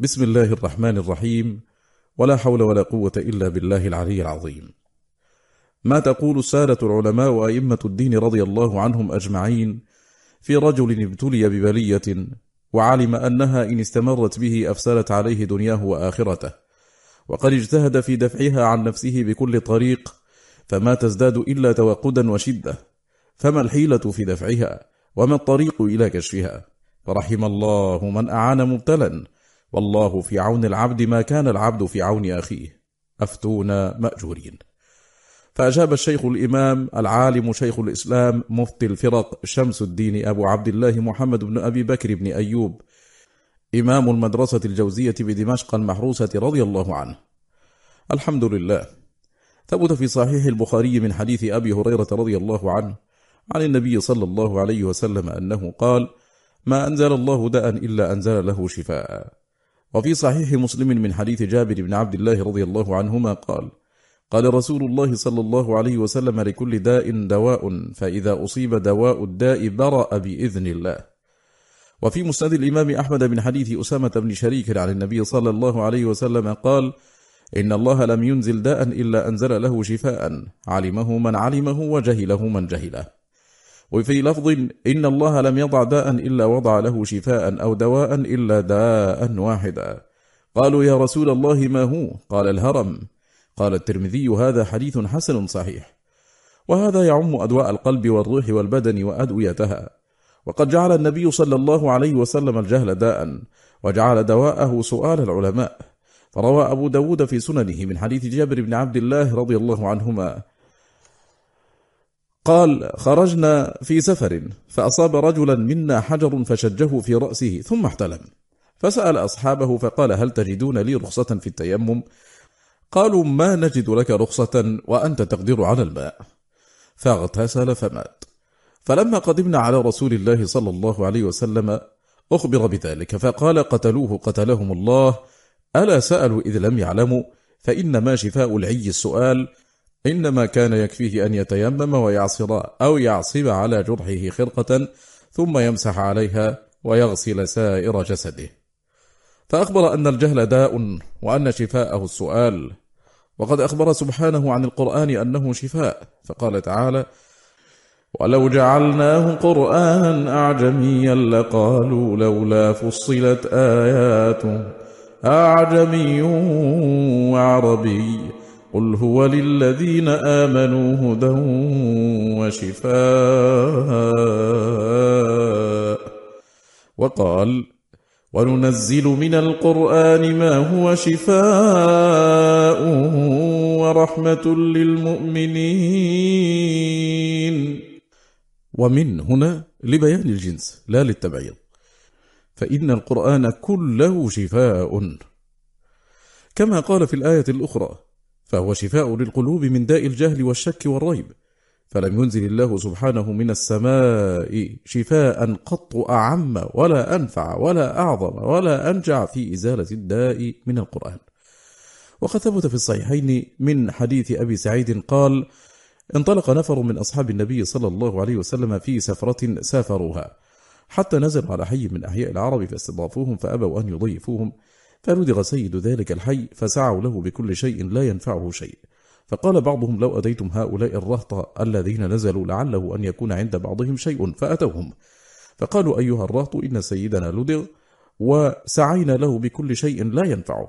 بسم الله الرحمن الرحيم ولا حول ولا قوة إلا بالله العلي العظيم. ما تقول السادة العلماء وأئمة الدين رضي الله عنهم أجمعين في رجل ابتلي ببلية وعلم أنها إن استمرت به أفسدت عليه دنياه وآخرته وقد اجتهد في دفعها عن نفسه بكل طريق فما تزداد إلا توقدا وشدة فما الحيلة في دفعها وما الطريق إلى كشفها؟ فرحم الله من أعان مبتلا والله في عون العبد ما كان العبد في عون أخيه. أفتونا مأجورين. فأجاب الشيخ الإمام العالم شيخ الإسلام مفتي الفرق شمس الدين أبو عبد الله محمد بن أبي بكر بن أيوب إمام المدرسة الجوزية بدمشق المحروسة رضي الله عنه. الحمد لله. ثبت في صحيح البخاري من حديث أبي هريرة رضي الله عنه عن النبي صلى الله عليه وسلم أنه قال ما أنزل الله داء إلا أنزل له شفاء. وفي صحيح مسلم من حديث جابر بن عبد الله رضي الله عنهما قال قال رسول الله صلى الله عليه وسلم لكل داء دواء فإذا أصيب دواء الداء برأ بإذن الله. وفي مسند الإمام أحمد من حديث أسامة بن شريك عن النبي صلى الله عليه وسلم قال إن الله لم ينزل داء إلا أنزل له شفاء علمه من علمه وجهله من جهله. وفي لفظ إن الله لم يضع داء إلا وضع له شفاء أو دواء إلا داء واحدا. قالوا يا رسول الله ما هو؟ قال الهرم. قال الترمذي هذا حديث حسن صحيح. وهذا يعم أدواء القلب والروح والبدن وأدويتها. وقد جعل النبي صلى الله عليه وسلم الجهل داء وجعل دواءه سؤال العلماء. فروى أبو داود في سننه من حديث جابر بن عبد الله رضي الله عنهما قال خرجنا في سفر فأصاب رجلا منا حجر فشجه في رأسه ثم احتلم. فسأل أصحابه فقال هل تجدون لي رخصة في التيمم؟ قالوا ما نجد لك رخصة وأنت تقدر على الماء. فاغتسل فمات. فلما قدمنا على رسول الله صلى الله عليه وسلم أخبر بذلك فقال قتلوه قتلهم الله. ألا سألوا إذ لم يعلموا؟ فإنما شفاء العي السؤال إنما كان يكفيه أن يتيمم ويعصر أو يعصب على جرحه خرقة ثم يمسح عليها ويغسل سائر جسده. فأخبر أن الجهل داء وأن شفاءه السؤال. وقد أخبر سبحانه عن القرآن أنه شفاء. فقال تعالى ولو جعلناه قرآنا أعجميا لقالوا لولا فصلت آياته. أعجمي وعربي قل هو للذين آمنوا هدى وشفاء وقال وننزل من القرآن ما هو شفاء ورحمة للمؤمنين ومن هنا لبيان الجنس لا للتبعيض فإن القرآن كله شفاء كما قال في الآية الأخرى فهو شفاء للقلوب من داء الجهل والشك والريب. فلم ينزل الله سبحانه من السماء شفاء قط أعم ولا أنفع ولا أعظم ولا أنجع في إزالة الداء من القرآن. وقد ثبت في الصحيحين من حديث أبي سعيد قال انطلق نفر من أصحاب النبي صلى الله عليه وسلم في سفرة سافروها. حتى نزلوا على حي من أحياء العرب فاستضافوهم فأبوا أن يضيفوهم. فلدغ سيد ذلك الحي فسعوا له بكل شيء لا ينفعه شيء. فقال بعضهم لو أتيتم هؤلاء الرهط الذين نزلوا لعله أن يكون عند بعضهم شيء فأتوهم. فقالوا أيها الرهط إن سيدنا لدغ وسعينا له بكل شيء لا ينفعه.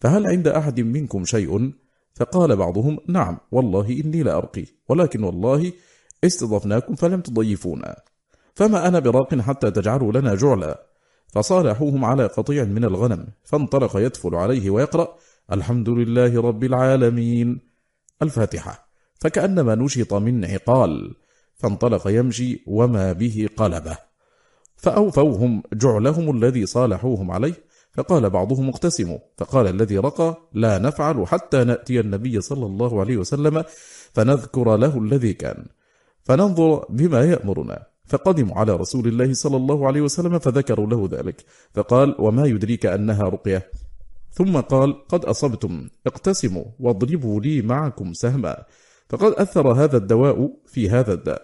فهل عند أحد منكم شيء؟ فقال بعضهم نعم والله إني لأرقي ولكن والله استضفناكم فلم تضيفونا. فما أنا براق حتى تجعلوا لنا جعلا. فصالحوهم على قطيع من الغنم فانطلق يدفل عليه ويقرأ الحمد لله رب العالمين. الفاتحة. فكأنما نشط من عقال فانطلق يمشي وما به قلبه. فأوفوهم جعلهم الذي صالحوهم عليه فقال بعضهم اقتسموا فقال الذي رقى لا نفعل حتى نأتي النبي صلى الله عليه وسلم فنذكر له الذي كان فننظر بما يأمرنا. فقدموا على رسول الله صلى الله عليه وسلم فذكروا له ذلك. فقال وما يدريك أنها رقية؟ ثم قال قد أصبتم اقتسموا واضربوا لي معكم سهما. فقد أثر هذا الدواء في هذا الداء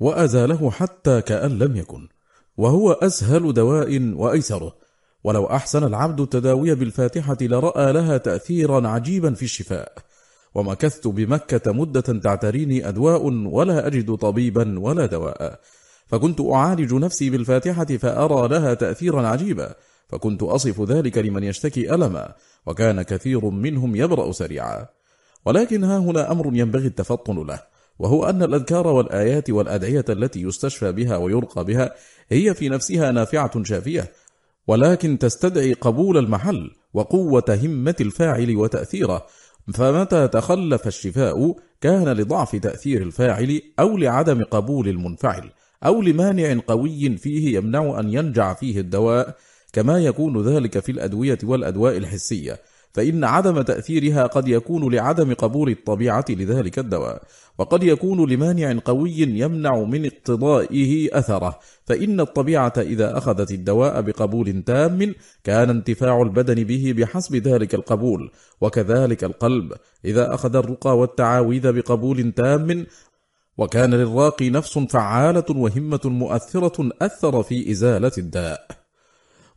وأزاله حتى كأن لم يكن وهو أسهل دواء وأيسره. ولو أحسن العبد التداوي بالفاتحة لرأى لها تأثيرا عجيبا في الشفاء. ومكثت بمكة مدة تعتريني أدواء ولا أجد طبيبا ولا دواء. فكنت أعالج نفسي بالفاتحة فأرى لها تأثيرا عجيبا. فكنت أصف ذلك لمن يشتكي ألما وكان كثير منهم يبرأ سريعا. ولكن ها هنا أمر ينبغي التفطن له وهو أن الأذكار والآيات والأدعية التي يستشفى بها ويرقى بها هي في نفسها نافعة شافية. ولكن تستدعي قبول المحل وقوة همة الفاعل وتأثيره. فمتى تخلف الشفاء كان لضعف تأثير الفاعل أو لعدم قبول المنفعل أو لمانع قوي فيه يمنع أن ينجع فيه الدواء كما يكون ذلك في الأدوية والأدواء الحسية. فإن عدم تأثيرها قد يكون لعدم قبول الطبيعة لذلك الدواء. وقد يكون لمانع قوي يمنع من اقتضائه أثره. فإن الطبيعة إذا أخذت الدواء بقبول تام كان انتفاع البدن به بحسب ذلك القبول وكذلك القلب. إذا أخذ الرقى والتعاويذ بقبول تام وكان للراقي نفس فعالة وهمة مؤثرة أثر في إزالة الداء.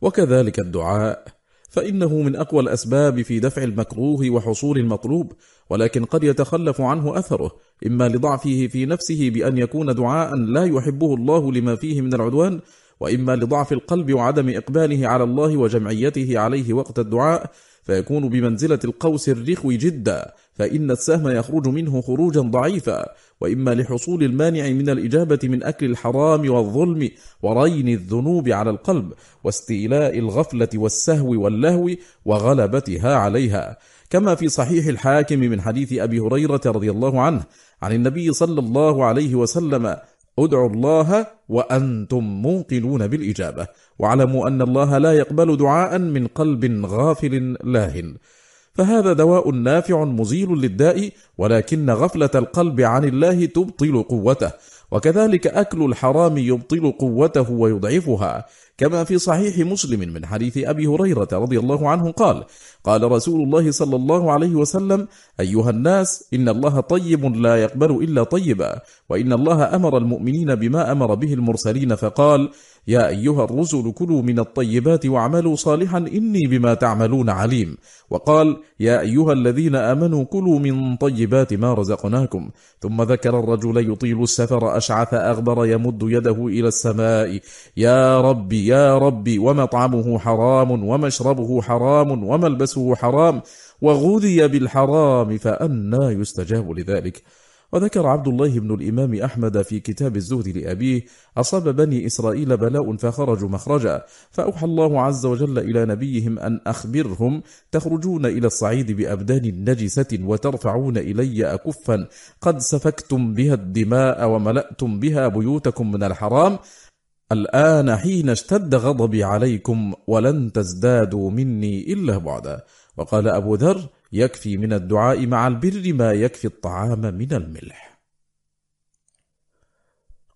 وكذلك الدعاء. فإنه من أقوى الأسباب في دفع المكروه وحصول المطلوب ولكن قد يتخلف عنه أثره إما لضعفه في نفسه بأن يكون دعاء لا يحبه الله لما فيه من العدوان وإما لضعف القلب وعدم إقباله على الله وجمعيته عليه وقت الدعاء فيكون بمنزلة القوس الرخو جدا فإن السهم يخرج منه خروجا ضعيفا وإما لحصول المانع من الإجابة من أكل الحرام والظلم ورين الذنوب على القلب واستيلاء الغفلة والسهو واللهو وغلبتها عليها. كما في صحيح الحاكم من حديث أبي هريرة رضي الله عنه عن النبي صلى الله عليه وسلم ادعوا الله وأنتم موقنون بالإجابة واعلموا أن الله لا يقبل دعاء من قلب غافل لاهن. فهذا دواء نافع مزيل للداء ولكن غفلة القلب عن الله تبطل قوته وكذلك أكل الحرام يبطل قوته ويضعفها. كما في صحيح مسلم من حديث أبي هريرة رضي الله عنه قال قال رسول الله صلى الله عليه وسلم أيها الناس إن الله طيب لا يقبل إلا طيبا وإن الله أمر المؤمنين بما أمر به المرسلين فقال يا أيها الرسل كلوا من الطيبات واعملوا صالحا إني بما تعملون عليم. وقال يا أيها الذين آمنوا كلوا من طيبات ما رزقناكم. ثم ذكر الرجل يطيل السفر أشعث أغبر يمد يده إلى السماء يا ربي يا ربي ومطعمه حرام ومشربه حرام وملبسه حرام وغذي بالحرام فأنا يستجاب لذلك. وذكر عبد الله بن الإمام أحمد في كتاب الزهد لأبيه أصاب بني إسرائيل بلاء فخرجوا مخرجا. فأوحى الله عز وجل إلى نبيهم أن أخبرهم تخرجون إلى الصعيد بأبدان نجسة وترفعون إلي أكفا. قد سفكتم بها الدماء وملأتم بها بيوتكم من الحرام. الآن حين اشتد غضبي عليكم ولن تزدادوا مني إلا بعدا. وقال أبو ذر يكفي من الدعاء مع البر ما يكفي الطعام من الملح.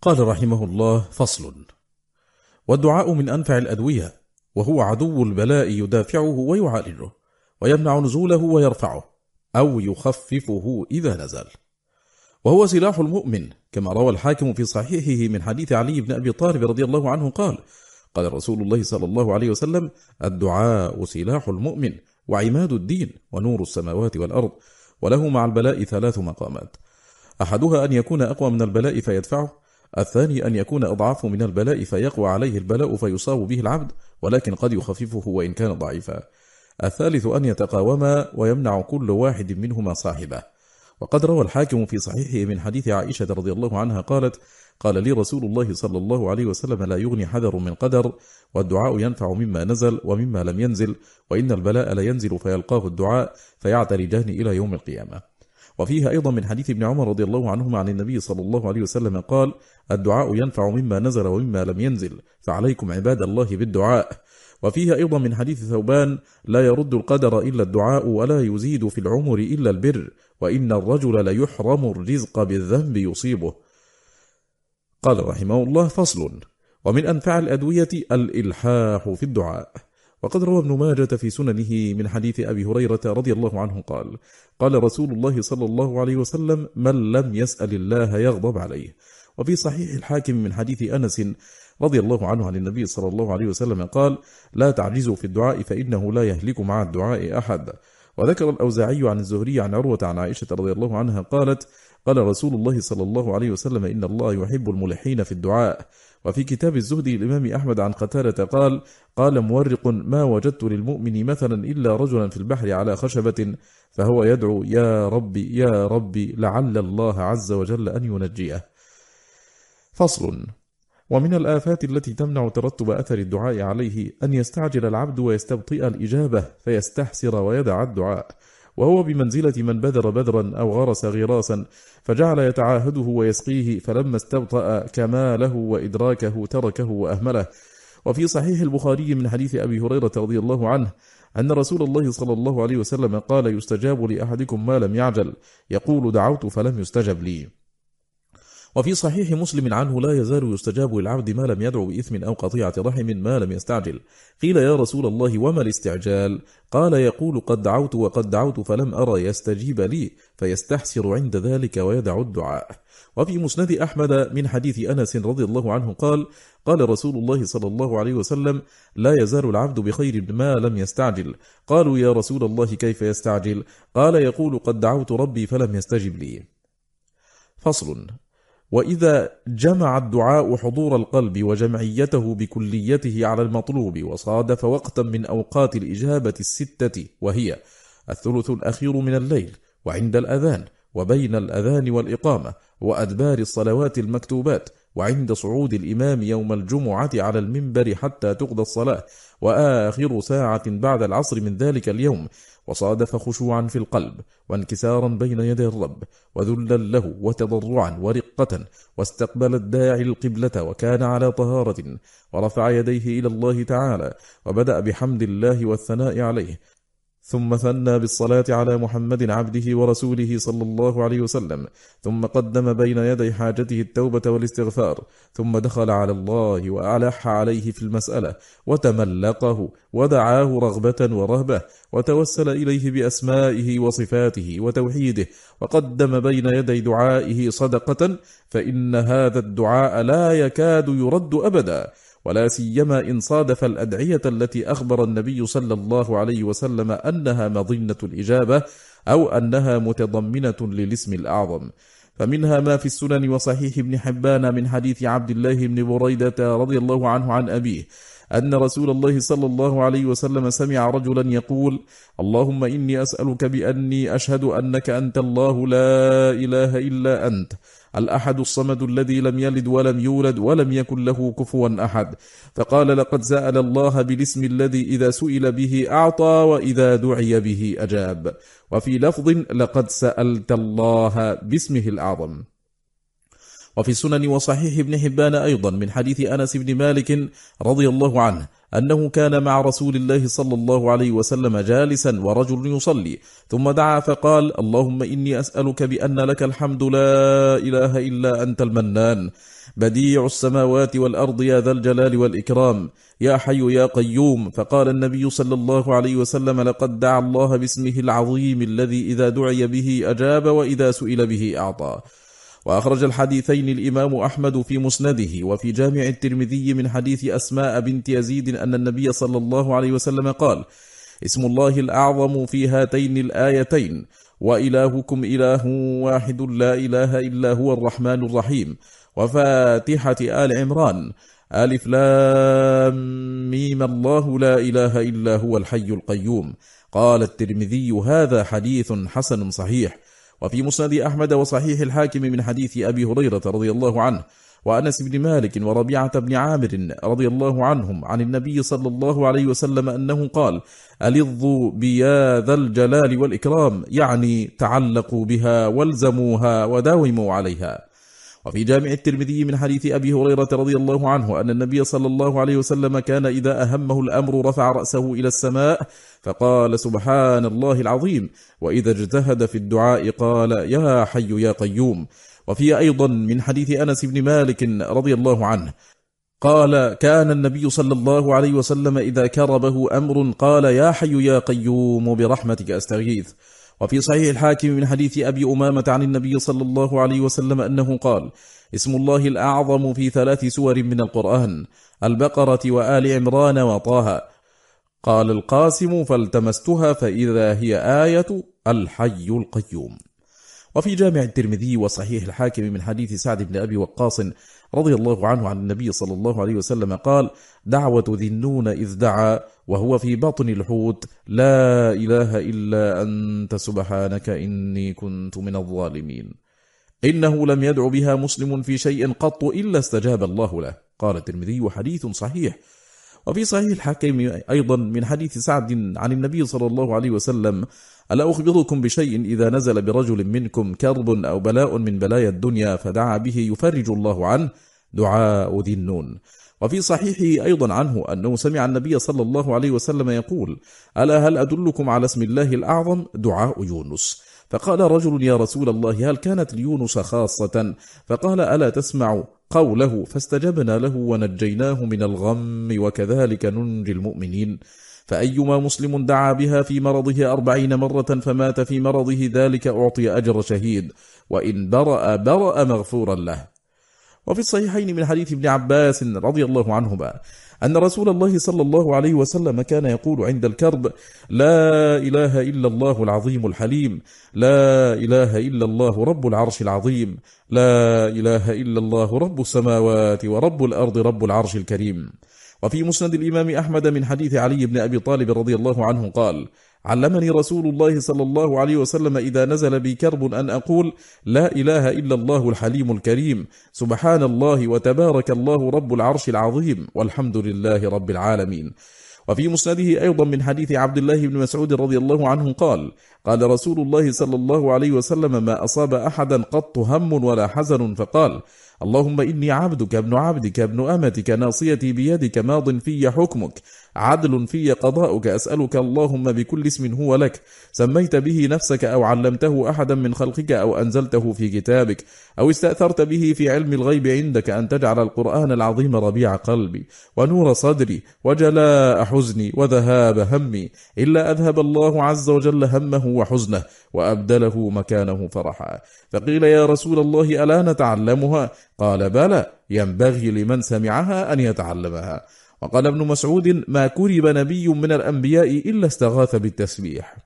قال رحمه الله فصل. والدعاء من أنفع الأدوية وهو عدو البلاء يدافعه ويعالجه ويمنع نزوله ويرفعه أو يخففه إذا نزل. وهو سلاح المؤمن كما روى الحاكم في صحيحه من حديث علي بن أبي طالب رضي الله عنه قال قال رسول الله صلى الله عليه وسلم الدعاء سلاح المؤمن وعماد الدين ونور السماوات والأرض وله مع البلاء ثلاث مقامات. أحدها أن يكون أقوى من البلاء فيدفعه الثاني أن يكون أضعف من البلاء فيقوى عليه البلاء فيصاب به العبد ولكن قد يخففه وإن كان ضعيفا. الثالث أن يتقاوما ويمنع كل واحد منهما صاحبه. وقد روى الحاكم في صحيحه من حديث عائشة رضي الله عنها قالت قال لي رسول الله صلى الله عليه وسلم لا يغني حذر من قدر والدعاء ينفع مما نزل ومما لم ينزل وإن البلاء لا ينزل فيلقاه الدعاء فيعترجان إلى يوم القيامة. وفيها أيضا من حديث ابن عمر رضي الله عنهما عن النبي صلى الله عليه وسلم قال الدعاء ينفع مما نزل ومما لم ينزل فعليكم عباد الله بالدعاء. وفيها أيضا من حديث ثوبان لا يرد القدر إلا الدعاء ولا يزيد في العمر إلا البر. وإن الرجل ليحرم الرزق بالذنب يصيبه. قال رحمه الله فصل. ومن أنفع الأدوية الإلحاح في الدعاء. وقد روى ابن ماجة في سننه من حديث أبي هريرة رضي الله عنه قال قال رسول الله صلى الله عليه وسلم من لم يسأل الله يغضب عليه. وفي صحيح الحاكم من حديث أنس رضي الله عنه عن النبي صلى الله عليه وسلم قال لا تعجزوا في الدعاء فإنه لا يهلك مع الدعاء أحد. وذكر الأوزاعي عن الزهري عن عروة عن عائشة رضي الله عنها قالت قال رسول الله صلى الله عليه وسلم إن الله يحب الملحين في الدعاء. وفي كتاب الزهد الإمام أحمد عن قتالة قال قال مورق ما وجدت للمؤمن مثلا إلا رجلا في البحر على خشبة فهو يدعو يا ربي يا ربي لعل الله عز وجل أن ينجيه. فصل. ومن الآفات التي تمنع ترتب أثر الدعاء عليه أن يستعجل العبد ويستبطئ الإجابة فيستحسر ويدع الدعاء. وهو بمنزلة من بذر بذرا أو غرس غراسا فجعل يتعاهده ويسقيه فلما استبطأ كماله وإدراكه تركه وأهمله. وفي صحيح البخاري من حديث أبي هريرة رضي الله عنه أن رسول الله صلى الله عليه وسلم قال يستجاب لأحدكم ما لم يعجل. يقول دعوت فلم يستجب لي. وفي صحيح مسلم عنه لا يزال يستجاب للعبد ما لم يدعو بإثم أو قطيعة رحم ما لم يستعجل. قيل يا رسول الله وما الاستعجال؟ قال يقول قد دعوت وقد دعوت فلم أرى يستجيب لي فيستحسر عند ذلك ويدع الدعاء. وفي مسند أحمد من حديث أنس رضي الله عنه قال قال رسول الله صلى الله عليه وسلم لا يزال العبد بخير ما لم يستعجل. قالوا يا رسول الله كيف يستعجل؟ قال يقول قد دعوت ربي فلم يستجب لي. فصل. وإذا جمع الدعاء حضور القلب وجمعيته بكليته على المطلوب وصادف وقتا من أوقات الإجابة الستة وهي الثلث الأخير من الليل وعند الأذان وبين الأذان والإقامة وأدبار الصلوات المكتوبات وعند صعود الإمام يوم الجمعة على المنبر حتى تقضى الصلاة وآخر ساعة بعد العصر من ذلك اليوم وصادف خشوعا في القلب وانكسارا بين يدي الرب وذلا له وتضرعا ورقة واستقبل الداعي القبلة وكان على طهارة ورفع يديه إلى الله تعالى وبدأ بحمد الله والثناء عليه ثم ثنى بالصلاة على محمد عبده ورسوله صلى الله عليه وسلم ثم قدم بين يدي حاجته التوبة والاستغفار ثم دخل على الله وألح عليه في المسألة وتملقه ودعاه رغبة ورهبة وتوسل إليه بأسمائه وصفاته وتوحيده وقدم بين يدي دعائه صدقة فإن هذا الدعاء لا يكاد يرد أبدا. ولا سيما إن صادف الأدعية التي أخبر النبي صلى الله عليه وسلم أنها مظنة الإجابة أو أنها متضمنة للاسم الأعظم. فمنها ما في السنن وصحيح ابن حبان من حديث عبد الله بن بريدة رضي الله عنه عن أبيه أن رسول الله صلى الله عليه وسلم سمع رجلا يقول اللهم إني أسألك بأني أشهد أنك أنت الله لا إله إلا أنت الأحد الصمد الذي لم يلد ولم يولد ولم يكن له كفوا أحد. فقال لقد سأل الله بالاسم الذي إذا سئل به أعطى وإذا دعي به أجاب. وفي لفظ لقد سألت الله باسمه الأعظم. وفي السنن وصحيح ابن حبان أيضا من حديث أنس بن مالك رضي الله عنه أنه كان مع رسول الله صلى الله عليه وسلم جالسا ورجل يصلي ثم دعا فقال اللهم إني أسألك بأن لك الحمد لا إله إلا أنت المنان. بديع السماوات والأرض يا ذا الجلال والإكرام. يا حي يا قيوم. فقال النبي صلى الله عليه وسلم لقد دعا الله باسمه العظيم الذي إذا دعي به أجاب وإذا سئل به أعطى. وأخرج الحديثين الإمام أحمد في مسنده وفي جامع الترمذي من حديث أسماء بنت يزيد أن النبي صلى الله عليه وسلم قال اسم الله الأعظم في هاتين الآيتين وإلهكم إله واحد لا إله إلا هو الرحمن الرحيم وفاتحة آل عمران ألف لام ميم الله لا إله إلا هو الحي القيوم. قال الترمذي هذا حديث حسن صحيح وفي مسند أحمد وصحيح الحاكم من حديث أبي هريرة رضي الله عنه وأنس بن مالك وربيعة بن عامر رضي الله عنهم عن النبي صلى الله عليه وسلم أنه قال ألظوا بيا ذا الجلال والإكرام يعني تعلقوا بها والزموها وداوموا عليها. وفي جامع الترمذي من حديث أبي هريرة رضي الله عنه أن النبي صلى الله عليه وسلم كان إذا أهمه الأمر رفع رأسه إلى السماء فقال سبحان الله العظيم وإذا اجتهد في الدعاء قال يا حي يا قيوم. وفي أيضا من حديث أنس بن مالك رضي الله عنه قال كان النبي صلى الله عليه وسلم إذا كربه أمر قال يا حي يا قيوم برحمتك أستغيث. وفي صحيح الحاكم من حديث أبي أمامة عن النبي صلى الله عليه وسلم أنه قال اسم الله الأعظم في ثلاث سور من القرآن البقرة وآل عمران وطه. قال القاسم فالتمستها فإذا هي آية الحي القيوم. وفي جامع الترمذي وصحيح الحاكم من حديث سعد بن أبي وقاص رضي الله عنه عن النبي صلى الله عليه وسلم قال دعوة ذي النون إذ دعا وهو في بطن الحوت لا إله إلا أنت سبحانك إني كنت من الظالمين. إنه لم يدع بها مسلم في شيء قط إلا استجاب الله له. قال الترمذي حديث صحيح. وفي صحيح الحاكم أيضا من حديث سعد عن النبي صلى الله عليه وسلم ألا أخبركم بشيء؟ إذا نزل برجل منكم كرب أو بلاء من بلايا الدنيا فدعا به يفرج الله عنه دعاء ذي النون. وفي صحيحه أيضا عنه أنه سمع النبي صلى الله عليه وسلم يقول ألا هل أدلكم على اسم الله الأعظم؟ دعاء يونس. فقال رجل يا رسول الله هل كانت ليونس خاصة؟ فقال ألا تسمع قوله فاستجبنا له ونجيناه من الغم وكذلك ننجي المؤمنين. فأيما مسلم دعا بها في مرضه أربعين مرة فمات في مرضه ذلك أعطي أجر شهيد وإن برأ برأ مغفورا له. وفي الصحيحين من حديث ابن عباس رضي الله عنهما أن رسول الله صلى الله عليه وسلم كان يقول عند الكرب لا إله إلا الله العظيم الحليم لا إله إلا الله رب العرش العظيم لا إله إلا الله رب السماوات ورب الأرض رب العرش الكريم. وفي مسند الإمام أحمد من حديث علي بن أبي طالب رضي الله عنه قال علمني رسول الله صلى الله عليه وسلم إذا نزل بي كرب أن أقول لا إله إلا الله الحليم الكريم سبحان الله وتبارك الله رب العرش العظيم والحمد لله رب العالمين. وفي مسنده أيضا من حديث عبد الله بن مسعود رضي الله عنه قال قال رسول الله صلى الله عليه وسلم ما أصاب أحدا قط هم ولا حزن فقال اللهم إني عبدك ابن عبدك ابن أمتك ناصيتي بيدك ماض في حكمك. عدل في قضاؤك أسألك اللهم بكل اسم هو لك سميت به نفسك أو علمته أحدا من خلقك أو أنزلته في كتابك أو استأثرت به في علم الغيب عندك أن تجعل القرآن العظيم ربيع قلبي ونور صدري وجلاء حزني وذهاب همي إلا أذهب الله عز وجل همه وحزنه وأبدله مكانه فرحا. فقيل يا رسول الله ألا نتعلمها؟ قال بلى ينبغي لمن سمعها أن يتعلمها. وقال ابن مسعود ما كرب نبي من الأنبياء إلا استغاث بالتسبيح.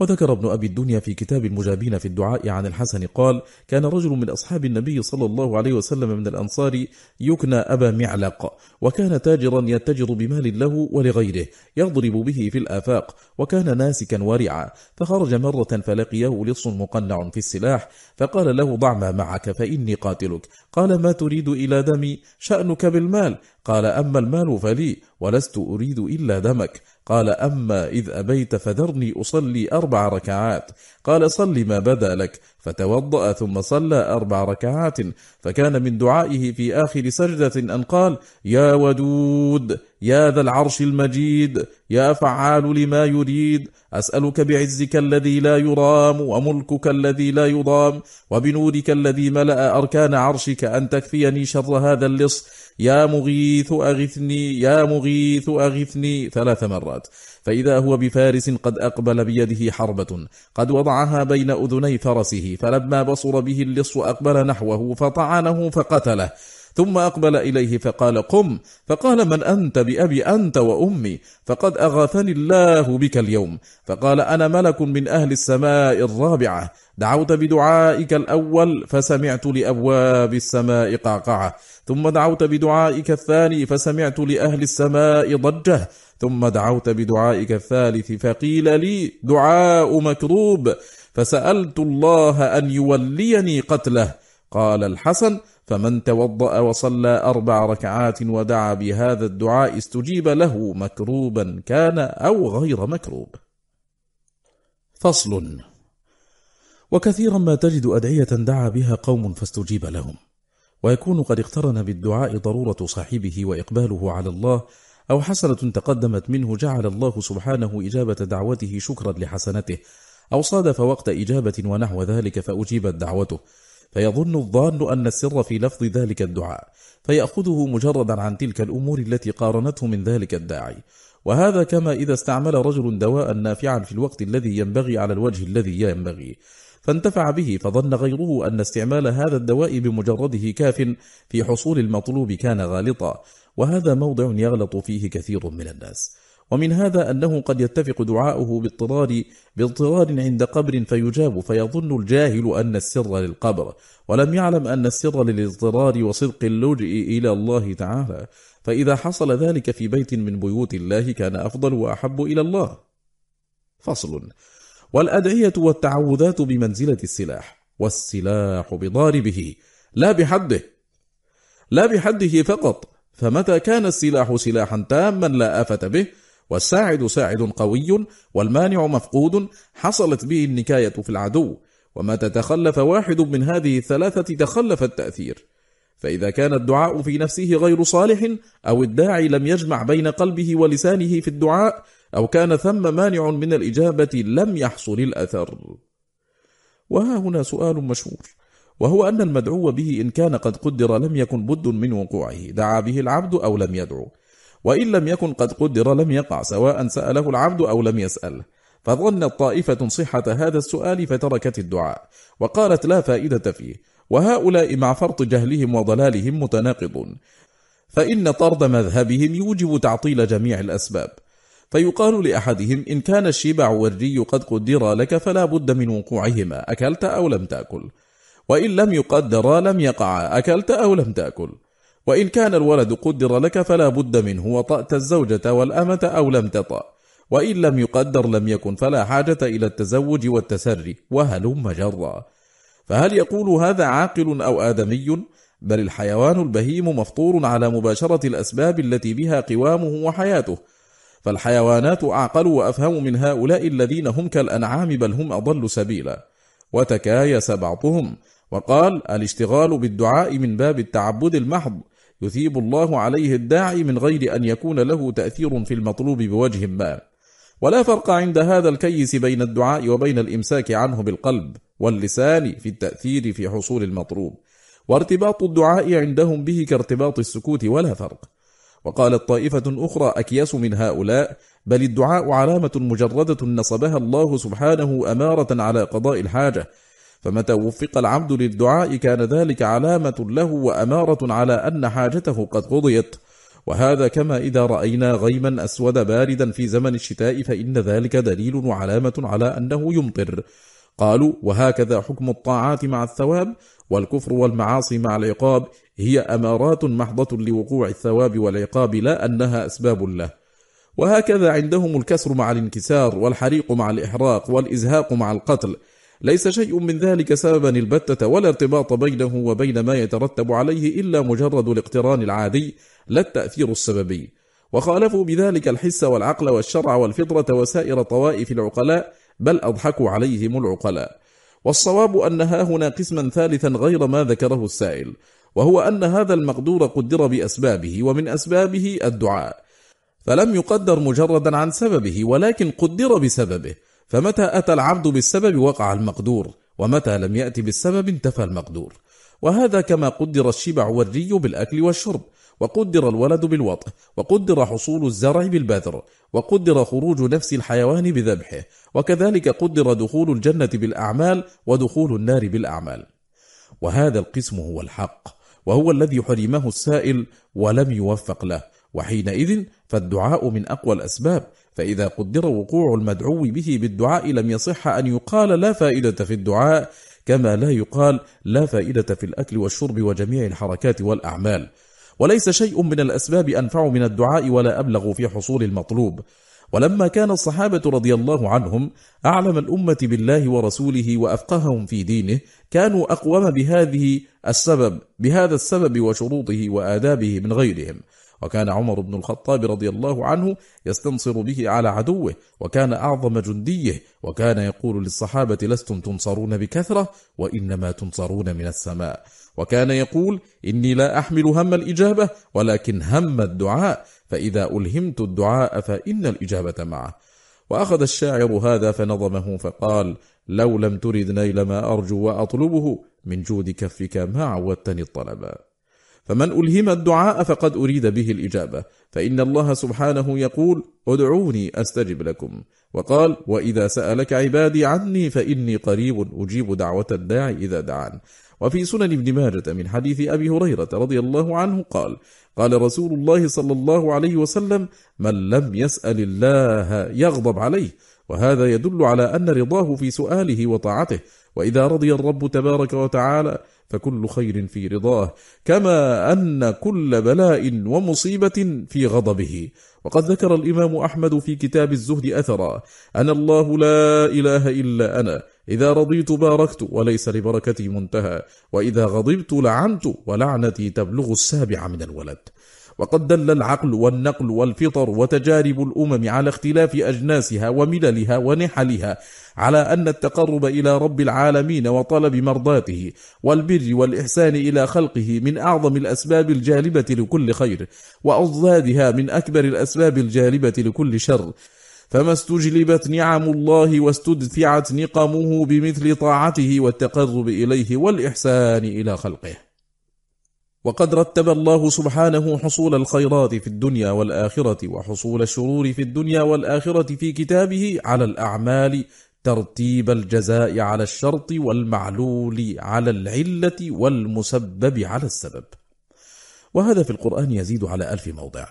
وذكر ابن أبي الدنيا في كتاب المجابين في الدعاء عن الحسن قال كان رجل من أصحاب النبي صلى الله عليه وسلم من الأنصار يكنى أبا معلق وكان تاجرا يتجر بمال له ولغيره يضرب به في الآفاق وكان ناسكا ورعا فخرج مرة فلقيه لص مقنع في السلاح فقال له ضع ما معك فإني قاتلك. قال ما تريد إلى دمي؟ شأنك بالمال. قال أما المال فلي ولست أريد إلا دمك. قال أما إذ أبيت فذرني أصلي أربع ركعات قال صل ما بدا لك. فتوضأ ثم صلى أربع ركعات. فكان من دعائه في آخر سجدة أن قال يا ودود يا ذا العرش المجيد يا فعال لما يريد أسألك بعزك الذي لا يرام وملكك الذي لا يضام وبنورك الذي ملأ أركان عرشك أن تكفيني شر هذا اللص. يا مغيث أغثني يا مغيث أغثني. ثلاث مرات. فإذا هو بفارس قد أقبل بيده حربة. قد وضعها بين أذني فرسه فلما بصر به اللص أقبل نحوه فطعنه فقتله. ثم أقبل إليه فقال قم. فقال من أنت بأبي أنت وأمي؟ فقد أغاثني الله بك اليوم. فقال أنا ملك من أهل السماء الرابعة. دعوت بدعائك الأول فسمعت لأبواب السماء قعقعة ثم دعوت بدعائك الثاني فسمعت لأهل السماء ضجة. ثم دعوت بدعائك الثالث فقيل لي دعاء مكروب فسألت الله أن يوليني قتله. قال الحسن فمن توضأ وصلى أربع ركعات ودعا بهذا الدعاء استجيب له مكروبا كان أو غير مكروب. فصل. وكثيرا ما تجد أدعية دعا بها قوم فاستجيب لهم. ويكون قد اقترن بالدعاء ضرورة صاحبه وإقباله على الله أو حسنة تقدمت منه جعل الله سبحانه إجابة دعوته شكرا لحسنته أو صادف وقت إجابة ونحو ذلك فأجيبت دعوته. فيظن الظان أن السر في لفظ ذلك الدعاء فيأخذه مجردا عن تلك الأمور التي قارنته من ذلك الداعي. وهذا كما إذا استعمل رجل دواء نافعا في الوقت الذي ينبغي على الوجه الذي ينبغي. فانتفع به فظن غيره أن استعمال هذا الدواء بمجرده كاف في حصول المطلوب كان غالطا وهذا موضع يغلط فيه كثير من الناس. ومن هذا أنه قد يتفق دعاؤه باضطرار باضطرار عند قبر فيجاب فيظن الجاهل أن السر للقبر ولم يعلم أن السر للاضطرار وصدق اللجئ إلى الله تعالى. فإذا حصل ذلك في بيت من بيوت الله كان أفضل وأحب إلى الله. فصل. والأدعية والتعوذات بمنزلة السلاح والسلاح بضاربه. لا بحده لا بحده فقط. فمتى كان السلاح سلاحا تاما لا آفة به والساعد ساعد قوي والمانع مفقود حصلت به النكاية في العدو. ومتى تخلف واحد من هذه الثلاثة تخلف التأثير. فإذا كان الدعاء في نفسه غير صالح أو الداعي لم يجمع بين قلبه ولسانه في الدعاء أو كان ثم مانع من الإجابة لم يحصل الأثر. وها هنا سؤال مشهور. وهو أن المدعو به إن كان قد قدر لم يكن بد من وقوعه. دعا به العبد أو لم يدعو. وإن لم يكن قد قدر لم يقع سواء سأله العبد أو لم يسأل. فظنت طائفة صحة هذا السؤال فتركت الدعاء. وقالت لا فائدة فيه. وهؤلاء مع فرط جهلهم وضلالهم متناقضون. فإن طرد مذهبهم يوجب تعطيل جميع الأسباب. فيقال لأحدهم إن كان الشبع والري قد قدر لك فلا بد من وقوعهما أكلت أو لم تأكل. وإن لم يقدر لم يقع أكلت أو لم تأكل. وإن كان الولد قدر لك فلا بد منه وطأت الزوجة والأمة أو لم تطأ. وإن لم يقدر لم يكن فلا حاجة إلى التزوج والتسري وهلم جرا. فهل يقول هذا عاقل أو آدمي؟ بل الحيوان البهيم مفطور على مباشرة الأسباب التي بها قوامه وحياته. فالحيوانات أعقل وأفهم من هؤلاء الذين هم كالأنعام بل هم أضل سبيلا. وتكايس بعضهم وقال الاشتغال بالدعاء من باب التعبد المحض يثيب الله عليه الداعي من غير أن يكون له تأثير في المطلوب بوجه ما. ولا فرق عند هذا الكيس بين الدعاء وبين الإمساك عنه بالقلب واللسان في التأثير في حصول المطلوب. وارتباط الدعاء عندهم به كارتباط السكوت ولا فرق. وقالت طائفة أخرى أكيس من هؤلاء بل الدعاء علامة مجردة نصبها الله سبحانه أمارة على قضاء الحاجة. فمتى وفق العبد للدعاء كان ذلك علامة له وأمارة على أن حاجته قد قضيت. وهذا كما إذا رأينا غيما أسود باردا في زمن الشتاء فإن ذلك دليل وعلامة على أنه يمطر. قالوا وهكذا حكم الطاعات مع الثواب والكفر والمعاصي مع العقاب. هي أمارات محضة لوقوع الثواب والعقاب لا أنها أسباب له. وهكذا عندهم الكسر مع الانكسار والحريق مع الإحراق والإزهاق مع القتل. ليس شيء من ذلك سببا البتة ولا ارتباط بينه وبين ما يترتب عليه إلا مجرد الاقتران العادي لا التأثير السببي. وخالفوا بذلك الحس والعقل والشرع والفطرة وسائر طوائف العقلاء بل أضحكوا عليهم العقلاء. والصواب أنها هنا قسما ثالثا غير ما ذكره السائل. وهو أن هذا المقدور قدر بأسبابه ومن أسبابه الدعاء. فلم يقدر مجردا عن سببه ولكن قدر بسببه. فمتى أتى العبد بالسبب وقع المقدور ومتى لم يأتي بالسبب انتفى المقدور. وهذا كما قدر الشبع والري بالأكل والشرب وقدر الولد بالوطء وقدر حصول الزرع بالبذر وقدر خروج نفس الحيوان بذبحه وكذلك قدر دخول الجنة بالأعمال ودخول النار بالأعمال. وهذا القسم هو الحق. وهو الذي حرمه السائل ولم يوفق له. وحينئذ فالدعاء من أقوى الأسباب. فإذا قدر وقوع المدعو به بالدعاء لم يصح أن يقال لا فائدة في الدعاء كما لا يقال لا فائدة في الأكل والشرب وجميع الحركات والأعمال. وليس شيء من الأسباب أنفع من الدعاء ولا أبلغ في حصول المطلوب. ولما كان الصحابة رضي الله عنهم أعلم الأمة بالله ورسوله وأفقههم في دينه كانوا أقوم بهذه السبب بهذا السبب وشروطه وآدابه من غيرهم. وكان عمر بن الخطاب رضي الله عنه يستنصر به على عدوه وكان أعظم جنديه وكان يقول للصحابة لستم تنصرون بكثرة وإنما تنصرون من السماء. وكان يقول إني لا أحمل هم الإجابة ولكن هم الدعاء. فإذا ألهمت الدعاء فإن الإجابة معه. وأخذ الشاعر هذا فنظمه فقال لو لم ترد نيل ما أرجو وأطلبه من جود كفك ما عودتني الطلبا فمن ألهم الدعاء فقد أريد به الإجابة. فإن الله سبحانه يقول ادعوني أستجب لكم. وقال وإذا سألك عبادي عني فإني قريب أجيب دعوة الداعي إذا دعان. وفي سنن ابن ماجة من حديث أبي هريرة رضي الله عنه قال قال رسول الله صلى الله عليه وسلم من لم يسأل الله يغضب عليه وهذا يدل على أن رضاه في سؤاله وطاعته وإذا رضي الرب تبارك وتعالى فكل خير في رضاه كما أن كل بلاء ومصيبة في غضبه. وقد ذكر الإمام أحمد في كتاب الزهد أثرا أنا الله لا إله إلا أنا إذا رضيت باركت وليس لبركتي منتهى وإذا غضبت لعنت ولعنتي تبلغ السابع من الولد. وقد دل العقل والنقل والفطر وتجارب الأمم على اختلاف أجناسها ومللها ونحلها على أن التقرب إلى رب العالمين وطلب مرضاته والبر والإحسان إلى خلقه من أعظم الأسباب الجالبة لكل خير وأضدادها من أكبر الأسباب الجالبة لكل شر. فما استجلبت نعم الله واستدفعت نقمه بمثل طاعته والتقرب إليه والإحسان إلى خلقه. وقد رتب الله سبحانه حصول الخيرات في الدنيا والآخرة وحصول الشرور في الدنيا والآخرة في كتابه على الأعمال ترتيب الجزاء على الشرط والمعلول على العلة والمسبب على السبب. وهذا في القرآن يزيد على ألف موضع.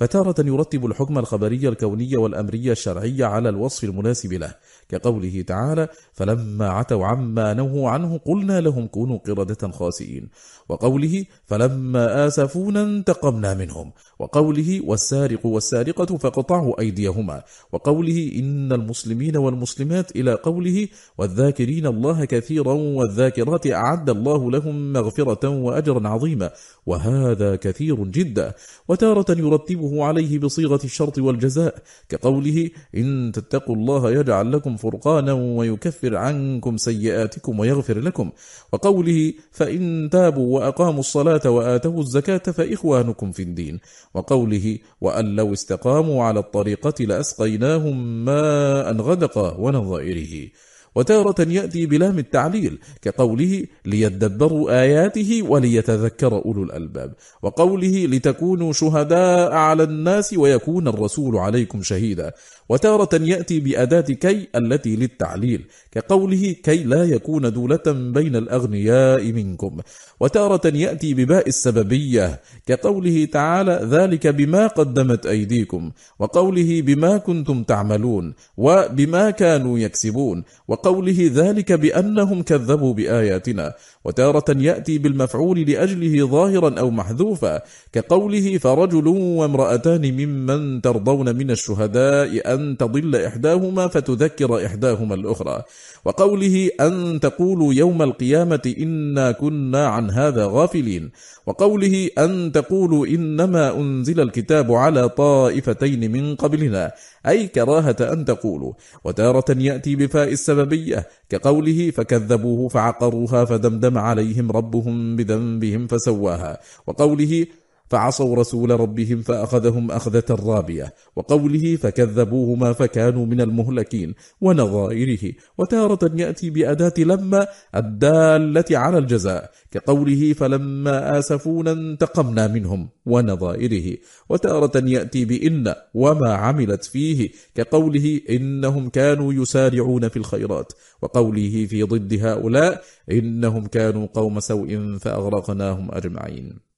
فتارة يرتب الحكم الخبري الكوني والأمري الشرعي على الوصف المناسب له. كقوله تعالى فلما عتوا عما نهوا عنه قلنا لهم كونوا قردة خاسئين وقوله فلما آسفونا انتقمنا منهم وقوله والسارق والسارقة فقطعوا أيديهما وقوله إن المسلمين والمسلمات إلى قوله والذاكرين الله كثيرا والذاكرات أعد الله لهم مغفرة وأجرا عظيما وهذا كثير جدا. وتارة يرتبه عليه بصيغة الشرط والجزاء كقوله إن تتقوا الله يجعل لكم فرقانا ويكفر عنكم سيئاتكم ويغفر لكم. وقوله فإن تابوا وأقاموا الصلاة وآتوا الزكاة فإخوانكم في الدين. وقوله وأن لو استقاموا على الطريقة لأسقيناهم ماء غدقا ونظائره. وتارة يأتي بلام التعليل كقوله ليدبروا آياته وليتذكر أولو الألباب. وقوله لتكونوا شهداء على الناس ويكون الرسول عليكم شهيدا. وتارة يأتي بأداة كي التي للتعليل كقوله كي لا يكون دولة بين الأغنياء منكم. وتارة يأتي بباء السببية كقوله تعالى ذلك بما قدمت أيديكم وقوله بما كنتم تعملون وبما كانوا يكسبون وقوله ذلك بأنهم كذبوا بآياتنا. وتارة يأتي بالمفعول لأجله ظاهرا أو محذوفا كقوله فرجل وامرأتان ممن ترضون من الشهداء أن تضل إحداهما فتذكر إحداهما الأخرى. وقوله أن تقولوا يوم القيامة إنا كنا عن هذا غافلين. وقوله أن تقولوا إنما أنزل الكتاب على طائفتين من قبلنا. أي كراهة أن تقولوا. وتارة يأتي بفاء السببية. كقوله فكذبوه فعقروها فدمدم عليهم ربهم بذنبهم فسواها. وقوله فعصوا رسول ربهم فأخذهم أخذة رابية وقوله فكذبوهما فكانوا من المهلكين ونظائره. وتارة يأتي بأداة لما الدالة على الجزاء كقوله فلما آسفونا انتقمنا منهم ونظائره. وتارة يأتي بإن وما عملت فيه كقوله إنهم كانوا يسارعون في الخيرات. وقوله في ضد هؤلاء إنهم كانوا قوم سوء فأغرقناهم أجمعين.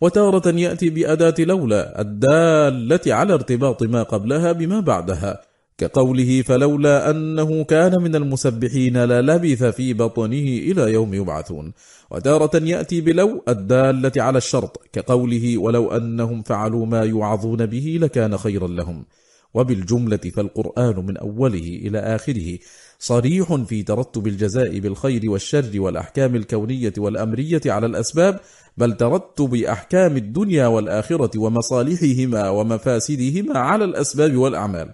وتارة يأتي بأداة لولا الدالة على ارتباط ما قبلها بما بعدها. كقوله فلولا أنه كان من المسبحين للبث في بطنه إلى يوم يبعثون. وتارة يأتي بلو الدالة على الشرط كقوله ولو أنهم فعلوا ما يوعظون به لكان خيرا لهم. وبالجملة فالقرآن من أوله إلى آخره. صريح في ترتب الجزاء بالخير والشر والأحكام الكونية والأمرية على الأسباب بل ترتب أحكام الدنيا والآخرة ومصالحهما ومفاسدهما على الأسباب والأعمال.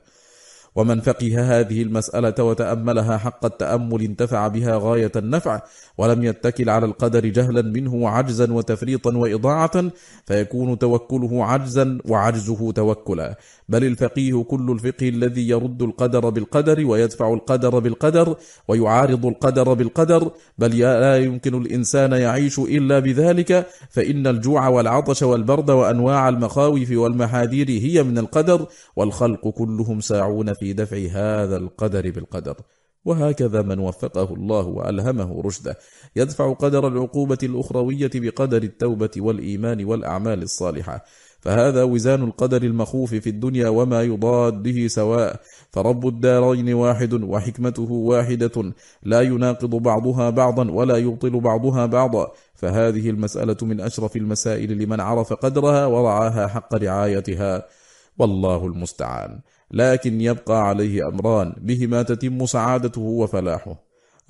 ومن فقه هذه المسألة وتأملها حق التأمل انتفع بها غاية النفع ولم يتكل على القدر جهلا منه وعجزا وتفريطا وإضاعة فيكون توكله عجزا وعجزه توكلا. بل الفقيه كل الفقه الذي يرد القدر بالقدر ويدفع القدر بالقدر ويعارض القدر بالقدر بل لا يمكن الإنسان يعيش إلا بذلك فإن الجوع والعطش والبرد وأنواع المخاوف والمحاذير هي من القدر والخلق كلهم ساعون في دفع هذا القدر بالقدر. وهكذا من وفقه الله وألهمه رشده. يدفع قدر العقوبة الأخروية بقدر التوبة والإيمان والأعمال الصالحة. فهذا وزان القدر المخوف في الدنيا وما يضاده سواء. فرب الدارين واحد وحكمته واحدة. لا يناقض بعضها بعضا ولا يبطل بعضها بعضا. فهذه المسألة من أشرف المسائل لمن عرف قدرها ورعاها حق رعايتها. والله المستعان. لكن يبقى عليه أمران. بهما تتم سعادته وفلاحه.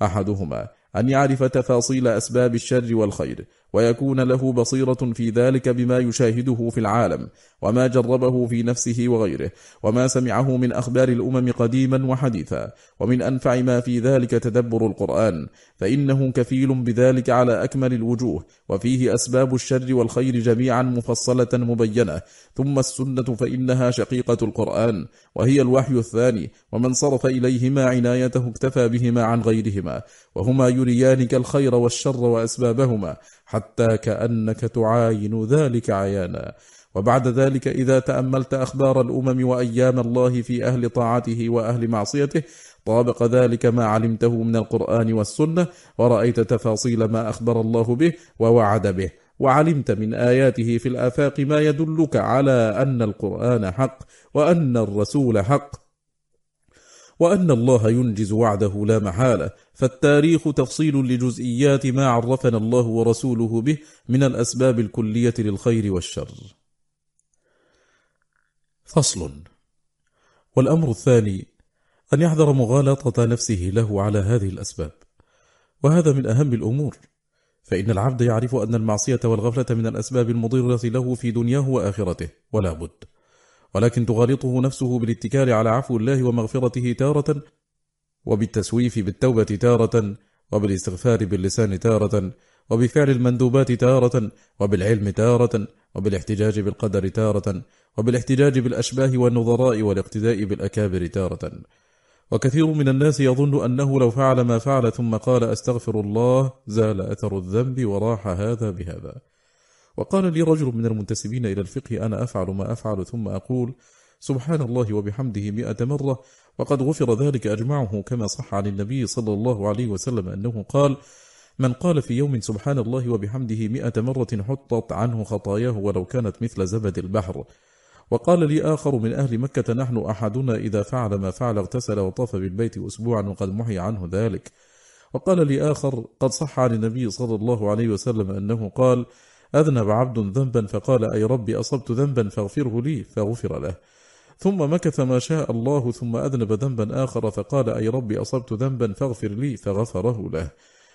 أحدهما أن يعرف تفاصيل أسباب الشر والخير. ويكون له بصيرة في ذلك بما يشاهده في العالم وما جربه في نفسه وغيره وما سمعه من أخبار الأمم قديما وحديثا ومن أنفع ما في ذلك تدبر القرآن فإنه كفيل بذلك على أكمل الوجوه وفيه أسباب الشر والخير جميعا مفصلة مبينة ثم السنة فإنها شقيقة القرآن وهي الوحي الثاني ومن صرف إليهما عنايته اكتفى بهما عن غيرهما وهما يريانك الخير والشر وأسبابهما حتى كأنك تعاين ذلك عيانا. وبعد ذلك إذا تأملت أخبار الأمم وأيام الله في أهل طاعته وأهل معصيته طابق ذلك ما علمته من القرآن والسنة ورأيت تفاصيل ما أخبر الله به ووعد به. وعلمت من آياته في الآفاق ما يدلك على أن القرآن حق وأن الرسول حق. وأن الله ينجز وعده لا محالة. فالتاريخ تفصيل لجزئيات ما عرفنا الله ورسوله به من الأسباب الكلية للخير والشر. فصل. والأمر الثاني أن يحذر مغالطة نفسه له على هذه الأسباب. وهذا من أهم الأمور. فإن العبد يعرف أن المعصية والغفلة من الأسباب المضرة له في دنياه وآخرته ولا بد. ولكن تغالطه نفسه بالاتكال على عفو الله ومغفرته تارة وبالتسويف بالتوبة تارة وبالاستغفار باللسان تارة وبفعل المندوبات تارة وبالعلم تارة وبالاحتجاج بالقدر تارة وبالاحتجاج بالأشباه والنظراء والاقتداء بالأكابر تارة. وكثير من الناس يظن أنه لو فعل ما فعل ثم قال أستغفر الله زال أثر الذنب وراح هذا بهذا. وقال لي رجل من المنتسبين إلى الفقه أنا أفعل ما أفعل ثم أقول سبحان الله وبحمده مئة مرة وقد غفر ذلك أجمعه كما صح عن النبي صلى الله عليه وسلم أنه قال من قال في يوم سبحان الله وبحمده مئة مرة حطت عنه خطاياه ولو كانت مثل زبد البحر. وقال لي آخر من أهل مكة نحن أحدنا إذا فعل ما فعل اغتسل وطاف بالبيت أسبوعا وقد محي عنه ذلك. وقال لي آخر قد صح عن النبي صلى الله عليه وسلم أنه قال أذنب عبد ذنبا فقال أي ربي أصبت ذنبا فاغفره لي فغفر له. ثم مكث ما شاء الله ثم أذنب ذنبا آخر فقال أي ربي أصبت ذنبا فاغفر لي فغفره له.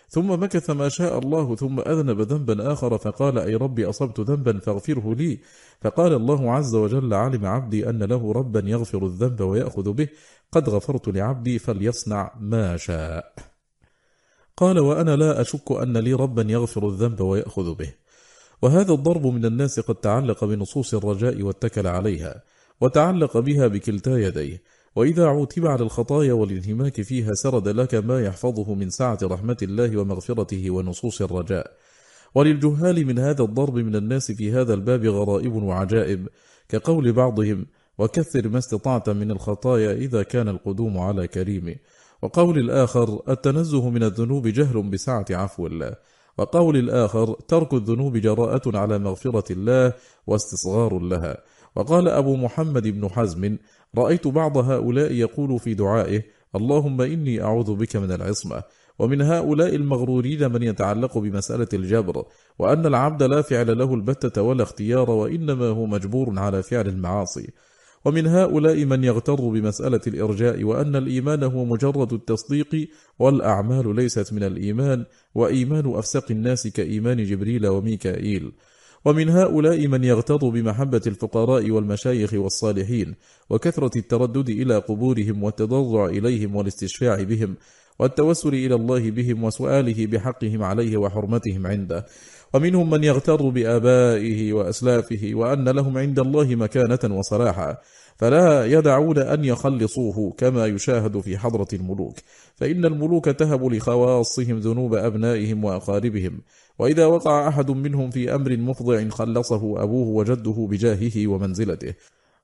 ثم مكث ما شاء الله ثم أذنب ذنبا آخر فقال أي ربي أصبت ذنبا فاغفره لي. فقال الله عز وجل علم عبدي أن له ربا يغفر الذنب ويأخذ به قد غفرت لعبدي فليصنع ما شاء قال وأنا لا أشك أن لي ربا يغفر الذنب ويأخذ به وهذا الضرب من الناس قد تعلق بنصوص الرجاء واتكل عليها وتعلق بها بكلتا يديه. وإذا عوتب على الخطايا والانهماك فيها سرد لك ما يحفظه من سعة رحمة الله ومغفرته ونصوص الرجاء. وللجهال من هذا الضرب من الناس في هذا الباب غرائب وعجائب كقول بعضهم وكثر ما استطعت من الخطايا إذا كان القدوم على كريم وقول الآخر التنزه من الذنوب جهل بسعة عفو الله وقول الآخر ترك الذنوب جراءة على مغفرة الله واستصغار لها. وقال أبو محمد بن حزم رأيت بعض هؤلاء يقول في دعائه اللهم إني أعوذ بك من العصمة. ومن هؤلاء المغرورين من يتعلق بمسألة الجبر وأن العبد لا فعل له البتة ولا اختيار وإنما هو مجبور على فعل المعاصي. ومن هؤلاء من يغتر بمسألة الإرجاء وأن الإيمان هو مجرد التصديق والأعمال ليست من الإيمان وإيمان أفسق الناس كإيمان جبريل وميكائيل. ومن هؤلاء من يغتر بمحبة الفقراء والمشايخ والصالحين وكثرة التردد إلى قبورهم والتضرع إليهم والاستشفاع بهم والتوسل إلى الله بهم وسؤاله بحقهم عليه وحرمتهم عنده. ومنهم من يغتر بآبائه وأسلافه وأن لهم عند الله مكانة وصلاحا. فلا يدعون أن يخلصوه كما يشاهد في حضرة الملوك. فإن الملوك تهب لخواصهم ذنوب أبنائهم وأقاربهم. وإذا وقع أحد منهم في أمر مفضع خلصه أبوه وجده بجاهه ومنزلته.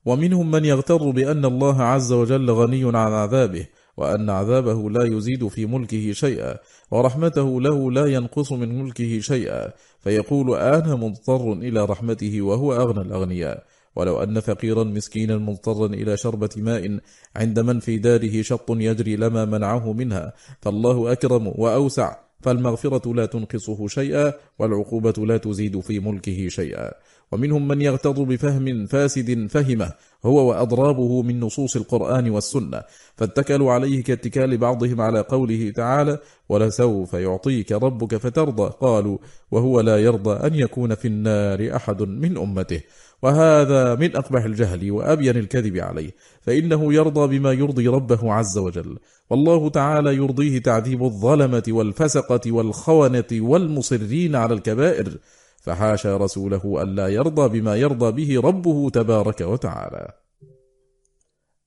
ومنهم من يغتر بأن الله عز وجل غني عن عذابه وأن عذابه لا يزيد في ملكه شيئا ورحمته له لا ينقص من ملكه شيئا. فيقول أنا مضطر إلى رحمته وهو أغنى الأغنياء. ولو أن فقيرا مسكينا مضطرا إلى شربة ماء عند من في داره شط يجري لما منعه منها. فالله أكرم وأوسع. فالمغفرة لا تنقصه شيئا والعقوبة لا تزيد في ملكه شيئا. ومنهم من يغتر بفهم فاسد فهمه. هو وأضرابه من نصوص القرآن والسنة. فاتكلوا عليه كاتكال بعضهم على قوله تعالى ولسوف يعطيك ربك فترضى قالوا وهو لا يرضى أن يكون في النار أحد من أمته وهذا من أقبح الجهل وأبين الكذب عليه فإنه يرضى بما يرضي ربه عز وجل. والله تعالى يرضيه تعذيب الظلمة والفسقة والخونة والمصرين على الكبائر. فحاشا رسوله ألا يرضى بما يرضى به ربه تبارك وتعالى.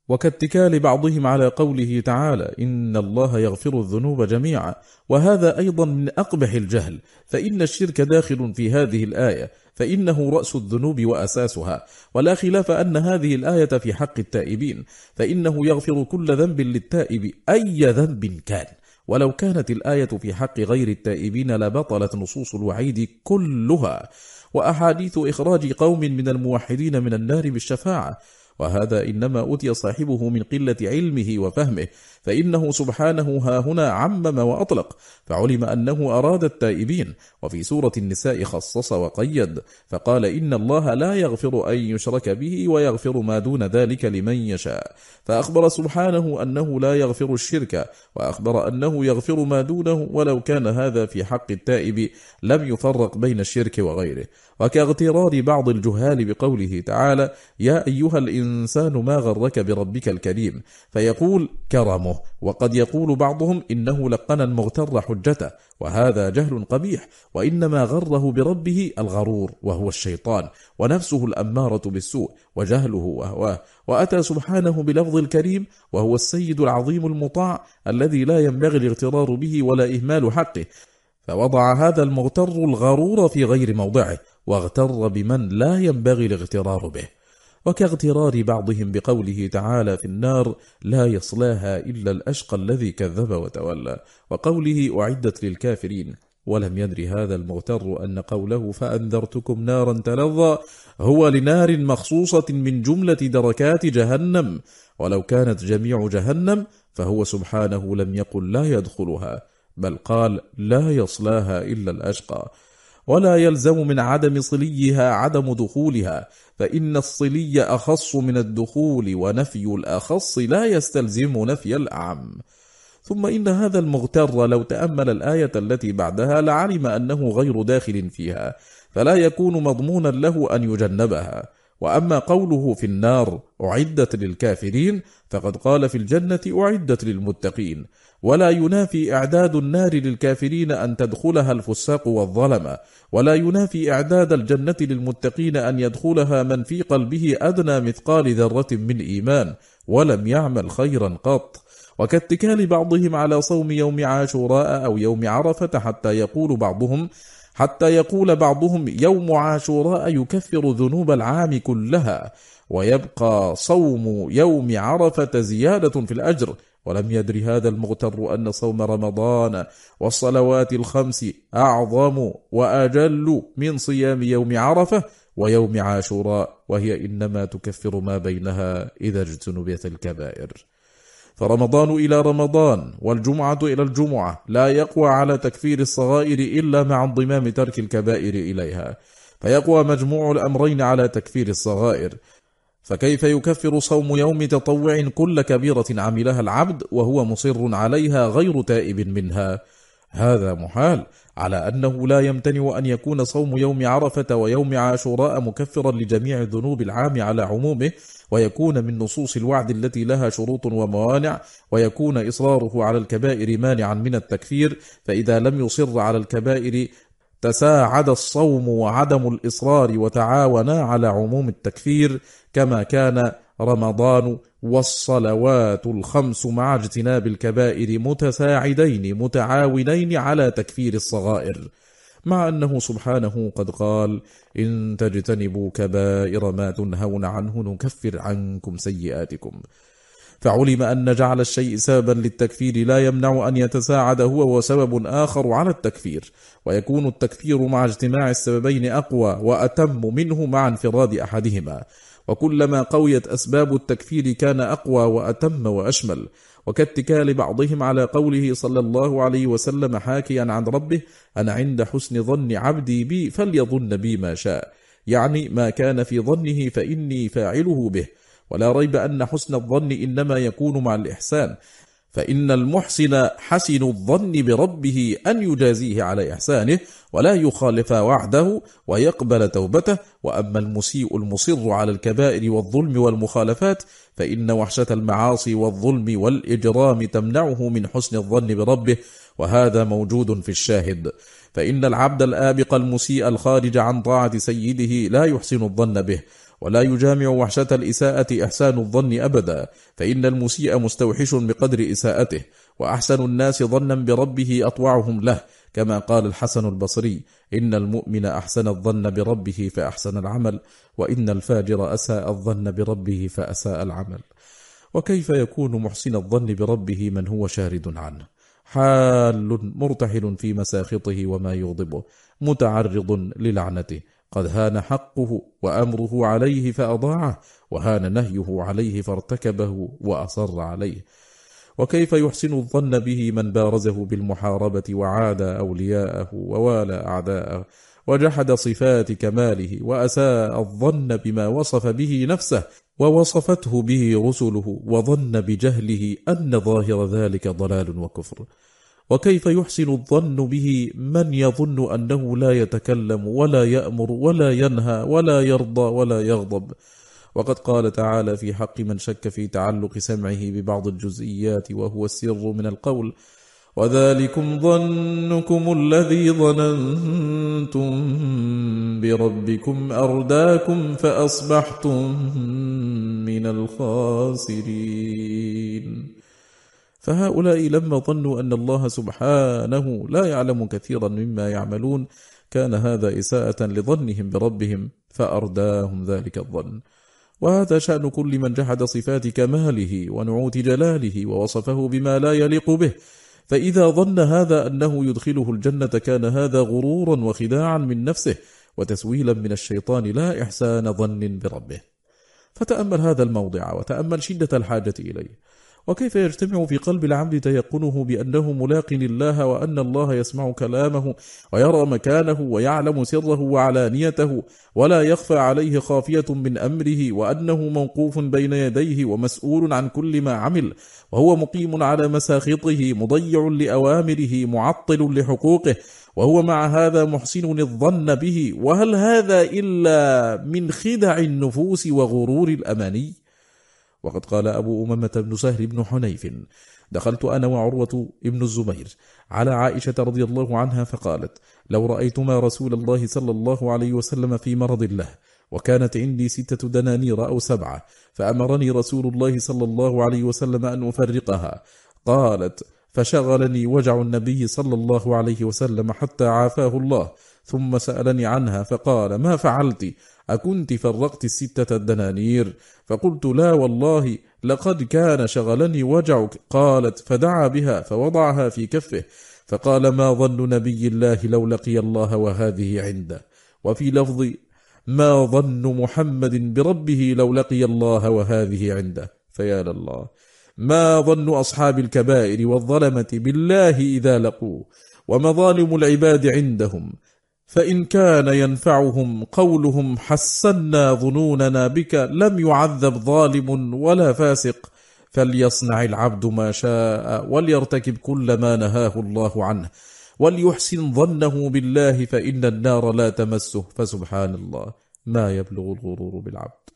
وكاتكال بعضهم على قوله تعالى إن الله يغفر الذنوب جميعا وهذا أيضا من أقبح الجهل فإن الشرك داخل في هذه الآية فإنه رأس الذنوب وأساسها. ولا خلاف أن هذه الآية في حق التائبين فإنه يغفر كل ذنب للتائب أي ذنب كان. ولو كانت الآية في حق غير التائبين لبطلت نصوص الوعيد كلها. وأحاديث إخراج قوم من الموحدين من النار بالشفاعة وهذا إنما أوتي صاحبه من قلة علمه وفهمه فإنه سبحانه ها هنا عمم وأطلق فعلم أنه أراد التائبين وفي سورة النساء خصص وقيد فقال إن الله لا يغفر أن يشرك به ويغفر ما دون ذلك لمن يشاء فأخبر سبحانه أنه لا يغفر الشرك وأخبر أنه يغفر ما دونه ولو كان هذا في حق التائب لم يفرق بين الشرك وغيره. وكاغترار بعض الجهال بقوله تعالى يا أيها الإنسان ما غرك بربك الكريم؟ فيقول كرمه. وقد يقول بعضهم إنه لقنا المغتر حجته وهذا جهل قبيح وإنما غره بربه الغرور وهو الشيطان ونفسه الأمارة بالسوء وجهله وهواه. وأتى سبحانه بلفظ الكريم وهو السيد العظيم المطاع الذي لا ينبغي الاغترار به ولا إهمال حقه. فوضع هذا المغتر الغرور في غير موضعه واغتر بمن لا ينبغي الاغترار به. وكاغترار بعضهم بقوله تعالى في النار لا يصلاها إلا الأشقى الذي كذب وتولى. وقوله أعدت للكافرين ولم يدر هذا المغتر أن قوله فأنذرتكم نارا تلظى هو لنار مخصوصة من جملة دركات جهنم. ولو كانت جميع جهنم فهو سبحانه لم يقل لا يدخلها. بل قال لا يصلاها إلا الأشقى ولا يلزم من عدم صليها عدم دخولها فإن الصلي أخص من الدخول ونفي الأخص لا يستلزم نفي الأعم. ثم إن هذا المغتر لو تأمل الآية التي بعدها لعلم أنه غير داخل فيها فلا يكون مضمونا له أن يجنبها. وأما قوله في النار أعدت للكافرين فقد قال في الجنة أعدت للمتقين. ولا ينافي إعداد النار للكافرين أن تدخلها الفساق والظلمة ولا ينافي إعداد الجنة للمتقين أن يدخلها من في قلبه أدنى مثقال ذرة من إيمان ولم يعمل خيرا قط. وكاتكال بعضهم على صوم يوم عاشوراء أو يوم عرفة حتى يقول بعضهم حتى يقول بعضهم يوم عاشوراء يكفر ذنوب العام كلها ويبقى صوم يوم عرفة زيادة في الأجر ولم يدر هذا المغتر أن صوم رمضان والصلوات الخمس أعظم وأجل من صيام يوم عرفة ويوم عاشوراء وهي إنما تكفر ما بينها إذا اجتنبت الكبائر. فرمضان إلى رمضان والجمعة إلى الجمعة لا يقوى على تكفير الصغائر إلا مع انضمام ترك الكبائر إليها. فيقوى مجموع الأمرين على تكفير الصغائر. فكيف يكفر صوم يوم تطوع كل كبيرة عملها العبد وهو مصر عليها غير تائب منها؟ هذا محال على أنه لا يمتنع أن يكون صوم يوم عرفة ويوم عاشوراء مكفرا لجميع الذنوب العام على عمومه ويكون من نصوص الوعد التي لها شروط وموانع ويكون إصراره على الكبائر مانعا من التكفير فإذا لم يصر على الكبائر تساعد الصوم وعدم الإصرار وتعاونا على عموم التكفير كما كان رمضان والصلوات الخمس مع اجتناب الكبائر متساعدين متعاونين على تكفير الصغائر. مع أنه سبحانه قد قال إن تجتنبوا كبائر ما تنهون عنه نكفر عنكم سيئاتكم. فعلم أن جعل الشيء سببا للتكفير لا يمنع أن يتساعد هو وسبب آخر على التكفير ويكون التكفير مع اجتماع السببين أقوى وأتم منه مع انفراد أحدهما. وكلما قويت أسباب التكفير كان أقوى وأتم وأشمل. وكاتكال بعضهم على قوله صلى الله عليه وسلم حاكيا عن ربه أنا عند حسن ظن عبدي بي فليظن بي ما شاء. يعني ما كان في ظنه فإني فاعله به. ولا ريب أن حسن الظن إنما يكون مع الإحسان فإن المحسن حسن الظن بربه أن يجازيه على إحسانه ولا يخالف وعده ويقبل توبته وأما المسيء المصر على الكبائر والظلم والمخالفات فإن وحشة المعاصي والظلم والإجرام تمنعه من حسن الظن بربه وهذا موجود في الشاهد. فإن العبد الآبق المسيء الخارج عن طاعة سيده لا يحسن الظن به ولا يجامع وحشة الإساءة إحسان الظن أبدا فإن المسيء مستوحش بقدر إساءته وأحسن الناس ظنا بربه أطوعهم له كما قال الحسن البصري إن المؤمن أحسن الظن بربه فأحسن العمل وإن الفاجر أساء الظن بربه فأساء العمل. وكيف يكون محسن الظن بربه من هو شارد عنه؟ حال مرتحل في مساخطه وما يغضبه متعرض للعنته. قد هان حقه وأمره عليه فأضاعه وهان نهيه عليه فارتكبه وأصر عليه. وكيف يحسن الظن به من بارزه بالمحاربة وعاد أولياءه ووالى أعداءه وجحد صفات كماله وأساء الظن بما وصف به نفسه ووصفته به رسله وظن بجهله أن ظاهر ذلك ضلال وكفر. وكيف يحسن الظن به من يظن أنه لا يتكلم ولا يأمر ولا ينهى ولا يرضى ولا يغضب؟ وقد قال تعالى في حق من شك في تعلق سمعه ببعض الجزئيات وهو السر من القول وذلكم ظنكم الذي ظننتم بربكم أرداكم فأصبحتم من الخاسرين. فهؤلاء لما ظنوا أن الله سبحانه لا يعلم كثيرا مما يعملون كان هذا إساءة لظنهم بربهم فأرداهم ذلك الظن. وهذا شأن كل من جحد صفات كماله ونعوت جلاله ووصفه بما لا يليق به. فإذا ظن هذا أنه يدخله الجنة كان هذا غرورا وخداعا من نفسه وتسويلا من الشيطان لا إحسان ظن بربه. فتأمل هذا الموضع وتأمل شدة الحاجة إليه. وكيف يجتمع في قلب العبد تيقنه بأنه ملاق الله وأن الله يسمع كلامه ويرى مكانه ويعلم سره وعلانيته ولا يخفى عليه خافية من أمره وأنه موقوف بين يديه ومسؤول عن كل ما عمل وهو مقيم على مساخطه مضيع لأوامره معطل لحقوقه وهو مع هذا محسن الظن به وهل هذا إلا من خدع النفوس وغرور الأماني؟ وقد قال أبو أمامة بن سهل بن حنيف دخلت أنا وعروة ابن الزبير على عائشة رضي الله عنها فقالت لو رأيتما رسول الله صلى الله عليه وسلم في مرض له وكانت عندي ستة دنانير أو سبعة فأمرني رسول الله صلى الله عليه وسلم أن أفرقها. قالت فشغلني وجع النبي صلى الله عليه وسلم حتى عافاه الله ثم سألني عنها فقال ما فعلت؟ أكنت فرقت الستة الدنانير فقلت لا والله لقد كان شغلني وجعك. قالت فدعا بها فوضعها في كفه. فقال ما ظن نبي الله لو لقي الله وهذه عنده؟ وفي لفظ ما ظن محمد بربه لو لقي الله وهذه عنده؟ فيا لله. ما ظن أصحاب الكبائر والظلمة بالله إذا لقوه؟ ومظالم العباد عندهم؟ فإن كان ينفعهم قولهم حسنا ظنوننا بك لم يعذب ظالم ولا فاسق فليصنع العبد ما شاء وليرتكب كل ما نهاه الله عنه وليحسن ظنه بالله فإن النار لا تمسه فسبحان الله ما يبلغ الغرور بالعبد.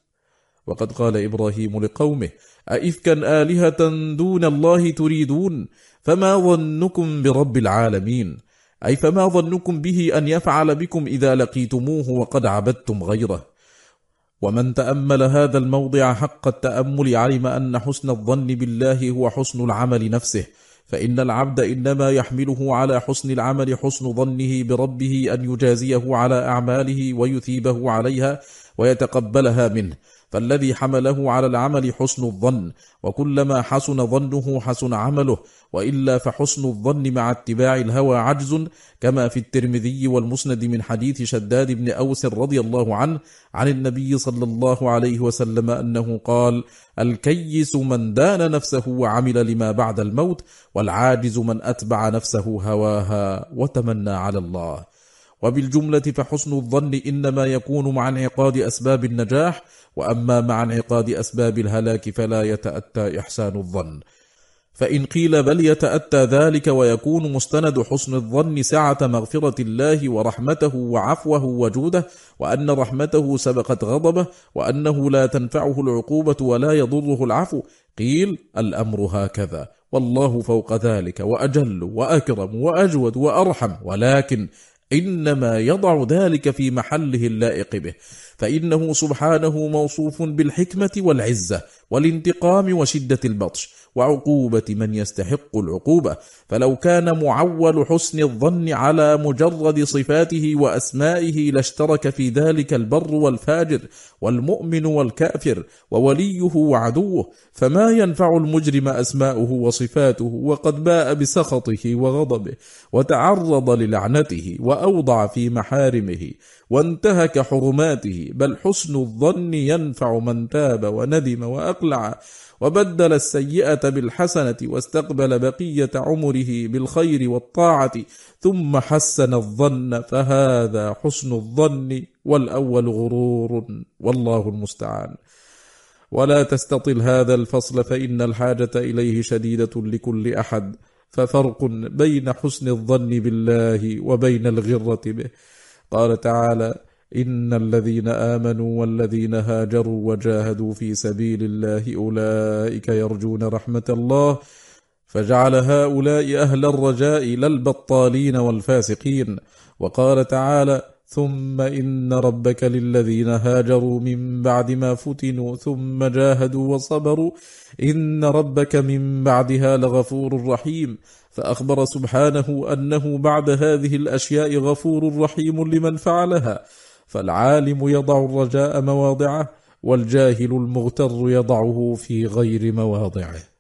وقد قال إبراهيم لقومه أئفكا آلهة دون الله تريدون؟ فما ظنكم برب العالمين؟ أي فما ظنكم به أن يفعل بكم إذا لقيتموه وقد عبدتم غيره؟ ومن تأمل هذا الموضع حق التأمل علم أن حسن الظن بالله هو حسن العمل نفسه فإن العبد إنما يحمله على حسن العمل حسن ظنه بربه أن يجازيه على أعماله ويثيبه عليها ويتقبلها منه. فالذي حمله على العمل حسن الظن وكلما حسن ظنه حسن عمله وإلا فحسن الظن مع اتباع الهوى عجز كما في الترمذي والمسند من حديث شداد بن أوس رضي الله عنه عن النبي صلى الله عليه وسلم أنه قال الكيس من دان نفسه وعمل لما بعد الموت والعاجز من أتبع نفسه هواها وتمنى على الله. وبالجملة فحسن الظن إنما يكون مع انعقاد أسباب النجاح وأما مع انعقاد أسباب الهلاك فلا يتأتى إحسان الظن. فإن قيل بل يتأتى ذلك ويكون مستند حسن الظن سعة مغفرة الله ورحمته وعفوه وجوده وأن رحمته سبقت غضبه وأنه لا تنفعه العقوبة ولا يضره العفو. قيل الأمر هكذا والله فوق ذلك وأجل وأكرم وأجود وأرحم. ولكن إنما يضع ذلك في محله اللائق به فإنه سبحانه موصوف بالحكمة والعزة والانتقام وشدة البطش. وعقوبة من يستحق العقوبة. فلو كان معول حسن الظن على مجرد صفاته وأسمائه لاشترك في ذلك البر والفاجر والمؤمن والكافر ووليه وعدوه فما ينفع المجرم أسماؤه وصفاته وقد باء بسخطه وغضبه وتعرض للعنته وأوضع في محارمه وانتهك حرماته بل حسن الظن ينفع من تاب وندم وأقلع. وبدل السيئة بالحسنة واستقبل بقية عمره بالخير والطاعة ثم حسن الظن فهذا حسن الظن والأول غرور والله المستعان. ولا تستطل هذا الفصل فإن الحاجة إليه شديدة لكل أحد ففرق بين حسن الظن بالله وبين الغرة به. قال تعالى إن الذين آمنوا والذين هاجروا وجاهدوا في سبيل الله أولئك يرجون رحمة الله فجعل هؤلاء أهل الرجاء لا البطالين والفاسقين. وقال تعالى ثم إن ربك للذين هاجروا من بعد ما فتنوا ثم جاهدوا وصبروا إن ربك من بعدها لغفور رحيم. فأخبر سبحانه أنه بعد هذه الأشياء غفور رحيم لمن فعلها. فالعالم يضع الرجاء مواضعه والجاهل المغتر يضعه في غير مواضعه.